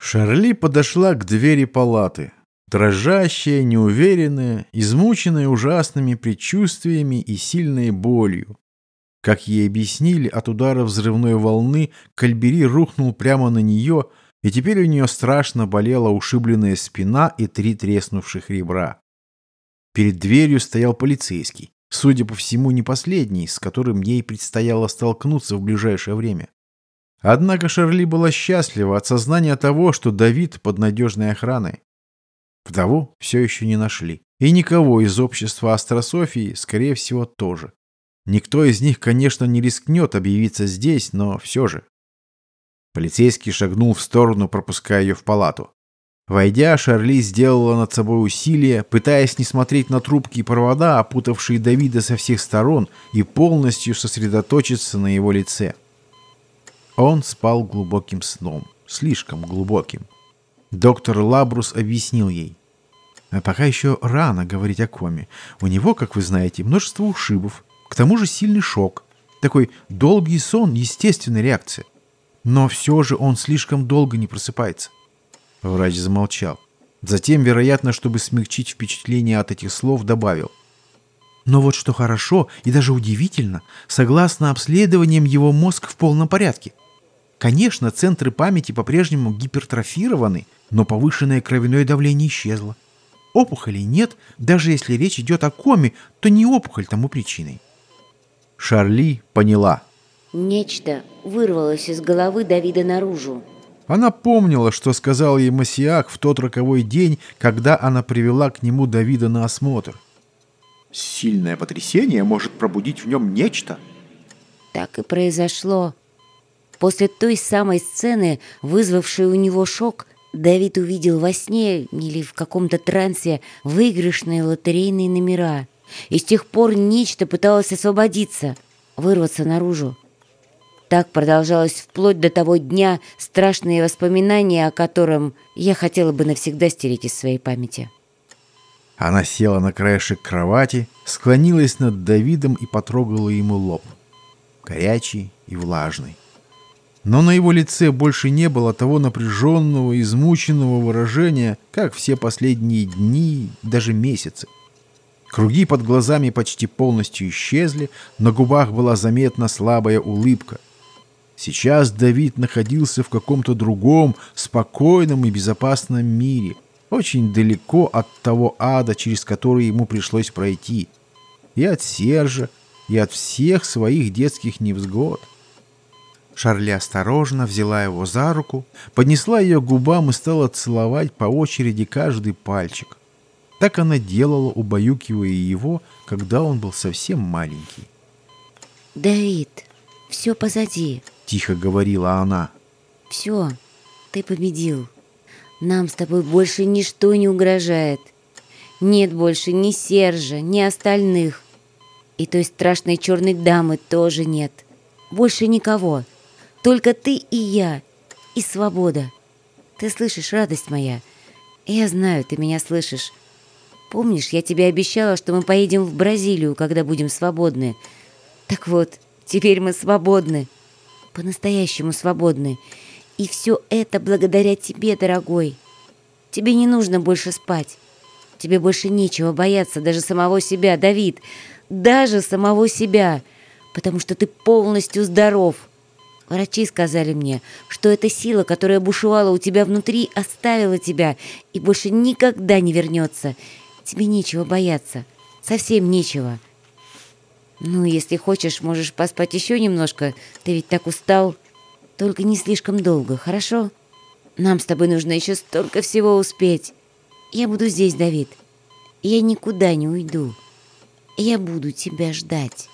Шарли подошла к двери палаты. Дрожащая, неуверенная, измученная ужасными предчувствиями и сильной болью. Как ей объяснили, от удара взрывной волны Кальбери рухнул прямо на нее, и теперь у нее страшно болела ушибленная спина и три треснувших ребра. Перед дверью стоял полицейский, судя по всему, не последний, с которым ей предстояло столкнуться в ближайшее время. Однако Шарли была счастлива от сознания того, что Давид под надежной охраной. Вдову все еще не нашли. И никого из общества Астрософии, скорее всего, тоже. Никто из них, конечно, не рискнет объявиться здесь, но все же. Полицейский шагнул в сторону, пропуская ее в палату. Войдя, Шарли сделала над собой усилие, пытаясь не смотреть на трубки и провода, опутавшие Давида со всех сторон, и полностью сосредоточиться на его лице. Он спал глубоким сном, слишком глубоким. Доктор Лабрус объяснил ей. А пока еще рано говорить о коме. У него, как вы знаете, множество ушибов. К тому же сильный шок. Такой долгий сон – естественная реакция. Но все же он слишком долго не просыпается. Врач замолчал. Затем, вероятно, чтобы смягчить впечатление от этих слов, добавил. Но вот что хорошо и даже удивительно, согласно обследованиям, его мозг в полном порядке. Конечно, центры памяти по-прежнему гипертрофированы, но повышенное кровяное давление исчезло. Опухолей нет, даже если речь идет о коме, то не опухоль тому причиной. Шарли поняла. Нечто вырвалось из головы Давида наружу. Она помнила, что сказал ей Масиак в тот роковой день, когда она привела к нему Давида на осмотр. «Сильное потрясение может пробудить в нем нечто». Так и произошло. После той самой сцены, вызвавшей у него шок, Давид увидел во сне или в каком-то трансе выигрышные лотерейные номера. И с тех пор нечто пыталось освободиться, вырваться наружу. Так продолжалось вплоть до того дня, страшные воспоминания о котором я хотела бы навсегда стереть из своей памяти. Она села на краешек кровати, склонилась над Давидом и потрогала ему лоб. Горячий и влажный. Но на его лице больше не было того напряженного, измученного выражения, как все последние дни, даже месяцы. Круги под глазами почти полностью исчезли, на губах была заметна слабая улыбка. Сейчас Давид находился в каком-то другом, спокойном и безопасном мире, очень далеко от того ада, через который ему пришлось пройти. И от Сержа, и от всех своих детских невзгод. Шарли осторожно взяла его за руку, поднесла ее к губам и стала целовать по очереди каждый пальчик. Так она делала, убаюкивая его, когда он был совсем маленький. «Давид, все позади», — тихо говорила она. «Все, ты победил. Нам с тобой больше ничто не угрожает. Нет больше ни Сержа, ни остальных. И той страшной черной дамы тоже нет. Больше никого». Только ты и я, и свобода. Ты слышишь, радость моя? Я знаю, ты меня слышишь. Помнишь, я тебе обещала, что мы поедем в Бразилию, когда будем свободны? Так вот, теперь мы свободны. По-настоящему свободны. И все это благодаря тебе, дорогой. Тебе не нужно больше спать. Тебе больше нечего бояться даже самого себя, Давид. Даже самого себя. Потому что ты полностью здоров. Врачи сказали мне, что эта сила, которая бушевала у тебя внутри, оставила тебя и больше никогда не вернется. Тебе нечего бояться. Совсем нечего. Ну, если хочешь, можешь поспать еще немножко. Ты ведь так устал. Только не слишком долго, хорошо? Нам с тобой нужно еще столько всего успеть. Я буду здесь, Давид. Я никуда не уйду. Я буду тебя ждать».